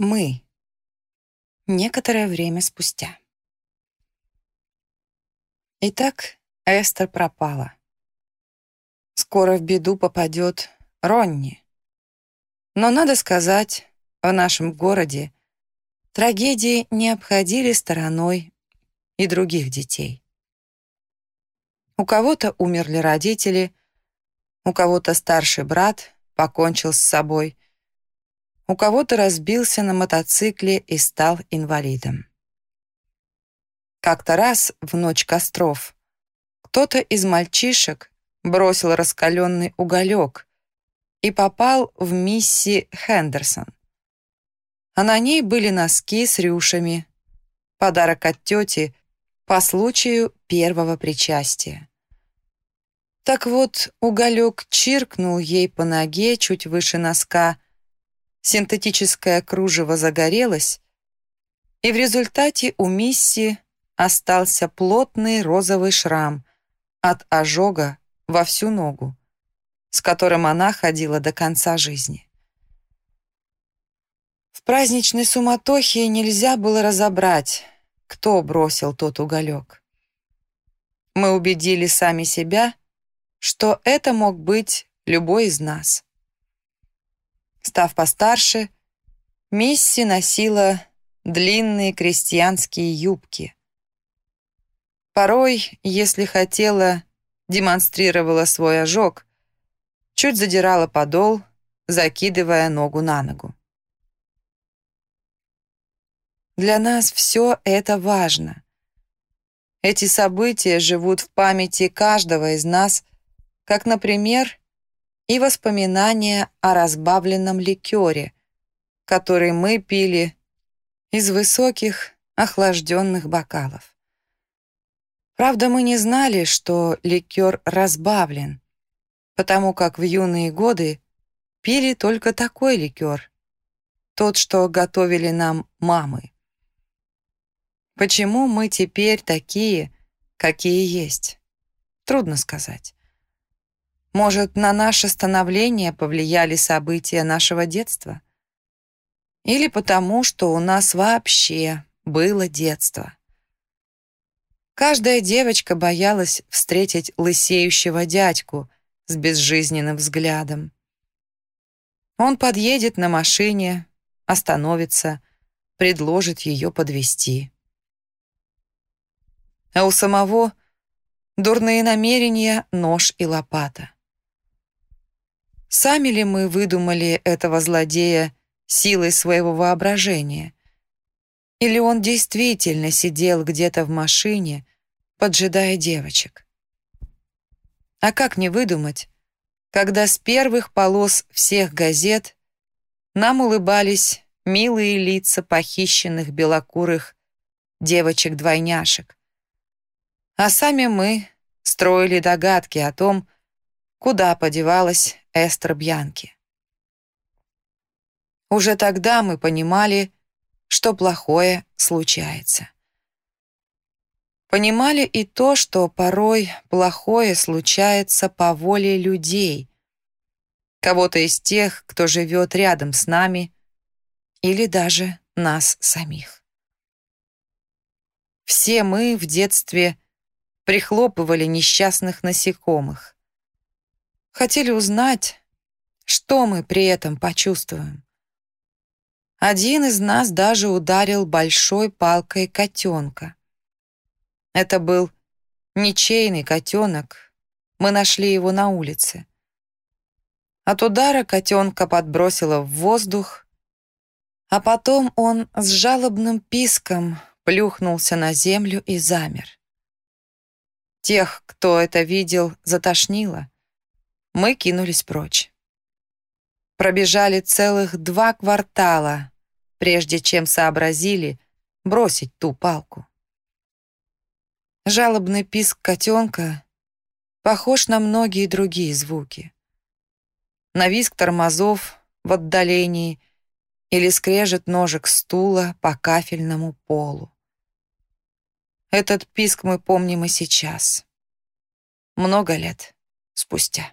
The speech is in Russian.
Мы. Некоторое время спустя. Итак, Эстер пропала. Скоро в беду попадет Ронни. Но, надо сказать, в нашем городе трагедии не обходили стороной и других детей. У кого-то умерли родители, у кого-то старший брат покончил с собой, у кого-то разбился на мотоцикле и стал инвалидом. Как-то раз в ночь костров кто-то из мальчишек бросил раскаленный уголек и попал в мисси Хендерсон. А на ней были носки с рюшами, подарок от тети по случаю первого причастия. Так вот, уголек чиркнул ей по ноге чуть выше носка, синтетическое кружево загорелось, и в результате у Мисси остался плотный розовый шрам от ожога во всю ногу, с которым она ходила до конца жизни. В праздничной суматохе нельзя было разобрать, кто бросил тот уголек. Мы убедили сами себя, что это мог быть любой из нас. Став постарше, Мисси носила длинные крестьянские юбки. Порой, если хотела, демонстрировала свой ожог, чуть задирала подол, закидывая ногу на ногу. Для нас все это важно. Эти события живут в памяти каждого из нас, как, например, и воспоминания о разбавленном ликере, который мы пили из высоких охлажденных бокалов. Правда, мы не знали, что ликер разбавлен, потому как в юные годы пили только такой ликер, тот, что готовили нам мамы. Почему мы теперь такие, какие есть? Трудно сказать. Может, на наше становление повлияли события нашего детства? Или потому, что у нас вообще было детство? Каждая девочка боялась встретить лысеющего дядьку с безжизненным взглядом. Он подъедет на машине, остановится, предложит ее подвести. А у самого дурные намерения, нож и лопата. Сами ли мы выдумали этого злодея силой своего воображения? Или он действительно сидел где-то в машине, поджидая девочек? А как не выдумать, когда с первых полос всех газет нам улыбались милые лица похищенных белокурых девочек-двойняшек, а сами мы строили догадки о том, куда подевалась Эстер Бьянки. Уже тогда мы понимали, что плохое случается. Понимали и то, что порой плохое случается по воле людей, кого-то из тех, кто живет рядом с нами, или даже нас самих. Все мы в детстве прихлопывали несчастных насекомых, Хотели узнать, что мы при этом почувствуем. Один из нас даже ударил большой палкой котенка. Это был ничейный котенок. Мы нашли его на улице. От удара котенка подбросило в воздух, а потом он с жалобным писком плюхнулся на землю и замер. Тех, кто это видел, затошнило мы кинулись прочь. Пробежали целых два квартала, прежде чем сообразили бросить ту палку. Жалобный писк котенка похож на многие другие звуки. На виск тормозов в отдалении или скрежет ножек стула по кафельному полу. Этот писк мы помним и сейчас, много лет спустя.